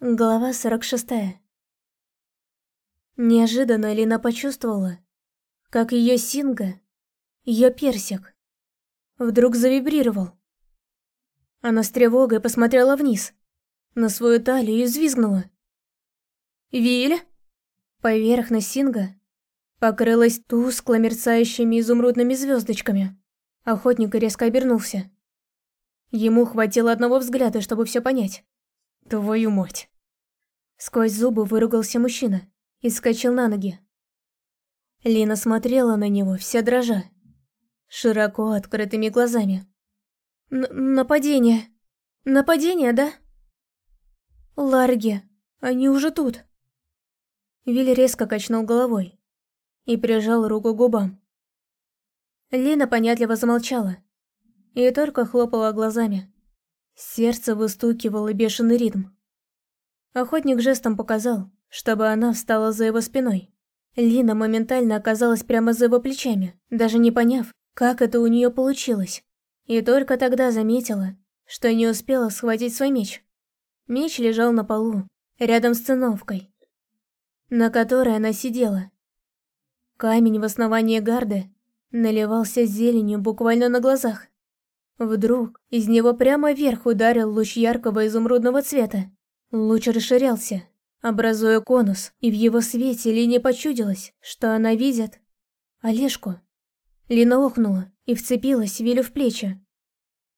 Глава 46. Неожиданно Лина почувствовала, как ее синга, ее персик, вдруг завибрировал. Она с тревогой посмотрела вниз, на свою талию и взвизгнула. «Виль?» Поверхность синга покрылась тускло мерцающими изумрудными звездочками. Охотник резко обернулся. Ему хватило одного взгляда, чтобы все понять. Твою мать. Сквозь зубы выругался мужчина и вскочил на ноги. Лина смотрела на него, вся дрожа, широко открытыми глазами. Н «Нападение! Нападение, да?» «Ларги, они уже тут!» Вилли резко качнул головой и прижал руку к губам. Лина понятливо замолчала и только хлопала глазами. Сердце выстукивало бешеный ритм. Охотник жестом показал, чтобы она встала за его спиной. Лина моментально оказалась прямо за его плечами, даже не поняв, как это у нее получилось. И только тогда заметила, что не успела схватить свой меч. Меч лежал на полу, рядом с циновкой, на которой она сидела. Камень в основании гарды наливался зеленью буквально на глазах. Вдруг из него прямо вверх ударил луч яркого изумрудного цвета. Луч расширялся, образуя конус, и в его свете Лине почудилось, что она видит Олежку. Лина охнула и вцепилась Вилю в плечи.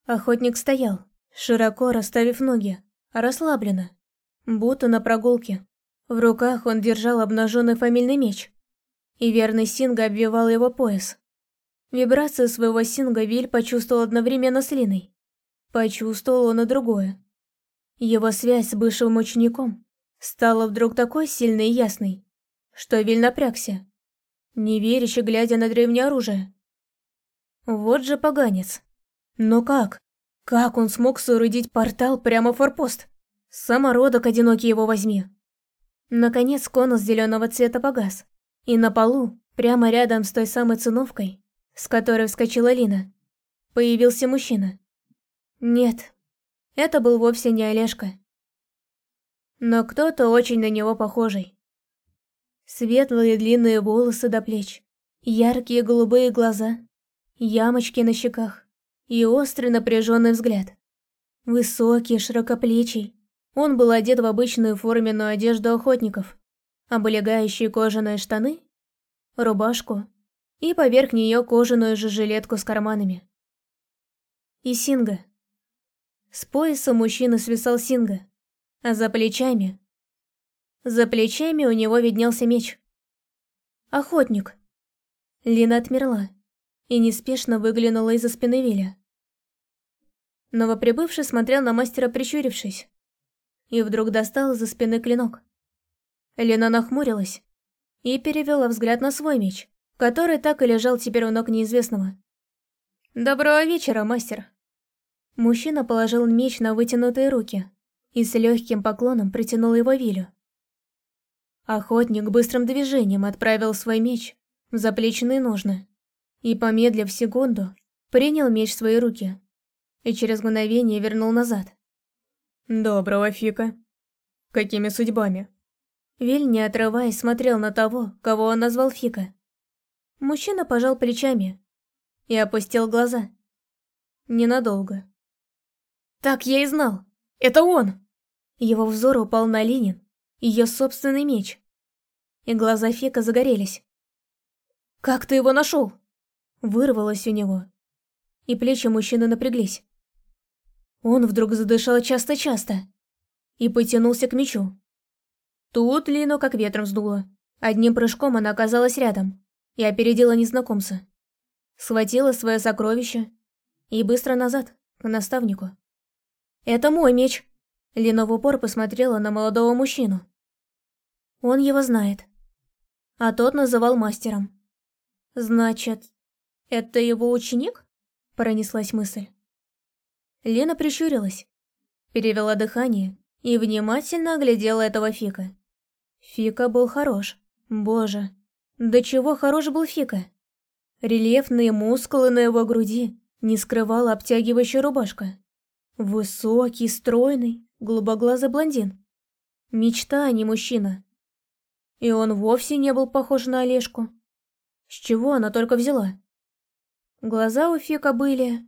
Охотник стоял, широко расставив ноги, расслабленно, будто на прогулке. В руках он держал обнаженный фамильный меч, и верный Синга обвивал его пояс. Вибрацию своего синга Виль почувствовал одновременно с Линой. Почувствовал он и другое. Его связь с бывшим учеником стала вдруг такой сильной и ясной, что Виль напрягся, неверяще глядя на древнее оружие. Вот же поганец. Но как? Как он смог соорудить портал прямо в форпост? Самородок одинокий его возьми. Наконец конус зеленого цвета погас, и на полу, прямо рядом с той самой циновкой, с которой вскочила Лина, появился мужчина. Нет, это был вовсе не Олежка. Но кто-то очень на него похожий. Светлые длинные волосы до плеч, яркие голубые глаза, ямочки на щеках и острый напряженный взгляд. Высокий, широкоплечий, он был одет в обычную форменную одежду охотников, облегающие кожаные штаны, рубашку и поверх нее кожаную же жилетку с карманами. И синга. С пояса мужчины свисал синга, а за плечами... За плечами у него виднелся меч. Охотник. Лина отмерла и неспешно выглянула из-за спины Виля. Новоприбывший смотрел на мастера прищурившись, и вдруг достал из-за спины клинок. Лена нахмурилась и перевела взгляд на свой меч, который так и лежал теперь у ног неизвестного. «Доброго вечера, мастер!» Мужчина положил меч на вытянутые руки и с легким поклоном притянул его Вилю. Охотник быстрым движением отправил свой меч в заплеченные ножны и, помедлив секунду, принял меч в свои руки и через мгновение вернул назад. «Доброго, Фика. Какими судьбами?» Виль, не отрываясь, смотрел на того, кого он назвал Фика. Мужчина пожал плечами и опустил глаза. Ненадолго. Так я и знал. Это он! Его взор упал на Ленин, ее собственный меч. И глаза Фека загорелись. «Как ты его нашел?» Вырвалось у него. И плечи мужчины напряглись. Он вдруг задышал часто-часто и потянулся к мечу. Тут Лину как ветром сдуло. Одним прыжком она оказалась рядом и опередила незнакомца. Схватила свое сокровище и быстро назад, к наставнику. «Это мой меч!» Лина в упор посмотрела на молодого мужчину. Он его знает. А тот называл мастером. «Значит, это его ученик?» Пронеслась мысль. Лена прищурилась, перевела дыхание и внимательно оглядела этого Фика. Фика был хорош. Боже, до чего хорош был Фика. Рельефные мускулы на его груди не скрывала обтягивающая рубашка. Высокий, стройный, голубоглазый блондин. Мечта, а не мужчина. И он вовсе не был похож на Олежку. С чего она только взяла? Глаза у Фика были...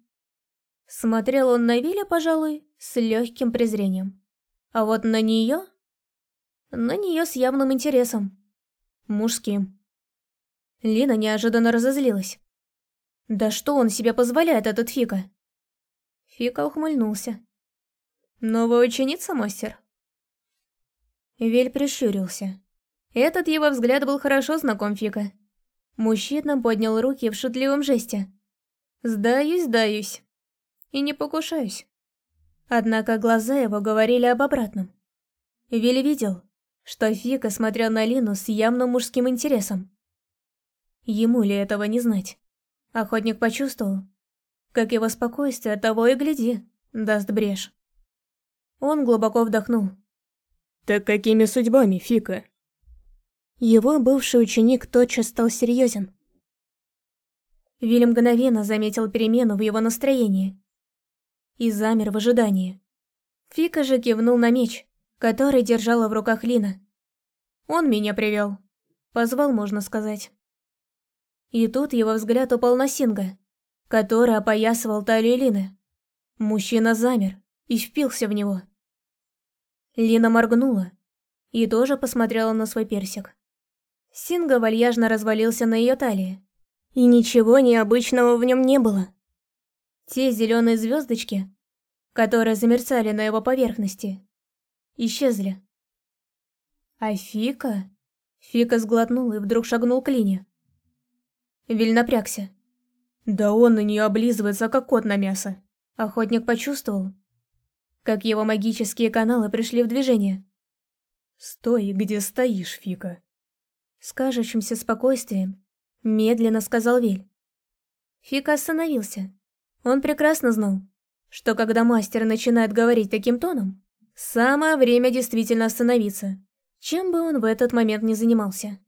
Смотрел он на Виля, пожалуй, с легким презрением. А вот на нее... На нее с явным интересом. Мужским. Лина неожиданно разозлилась. Да что он себе позволяет, этот Фика? Фика ухмыльнулся. Новая ученица, мастер? Вель прищурился. Этот его взгляд был хорошо знаком Фика. Мужчина поднял руки в шутливом жесте. «Сдаюсь, сдаюсь. И не покушаюсь». Однако глаза его говорили об обратном. Виль видел, что Фика смотрел на Лину с явным мужским интересом. Ему ли этого не знать? Охотник почувствовал, как его спокойствие того и гляди, даст брешь. Он глубоко вдохнул. «Так какими судьбами, Фика?» Его бывший ученик тотчас стал серьезен. Виль мгновенно заметил перемену в его настроении и замер в ожидании. Фика же кивнул на меч, который держала в руках Лина. Он меня привел. Позвал, можно сказать. И тут его взгляд упал на Синга, который опоясывал талию Лины. Мужчина замер и впился в него. Лина моргнула и тоже посмотрела на свой персик. Синга вальяжно развалился на ее талии. И ничего необычного в нем не было. Те зеленые звездочки, которые замерцали на его поверхности, исчезли. А Фика... Фика сглотнул и вдруг шагнул к Лине. Виль напрягся. Да он на нее облизывается, как кот на мясо. Охотник почувствовал, как его магические каналы пришли в движение. «Стой, где стоишь, Фика!» С кажущимся спокойствием, медленно сказал Виль. Фика остановился. Он прекрасно знал, что когда мастер начинает говорить таким тоном, самое время действительно остановиться, чем бы он в этот момент не занимался.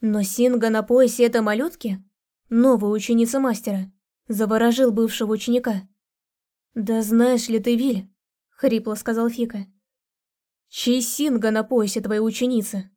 Но Синга на поясе этой малютки, новая ученица мастера, заворожил бывшего ученика. «Да знаешь ли ты, Виль?» — хрипло сказал Фика. «Чей Синга на поясе твоей ученицы?»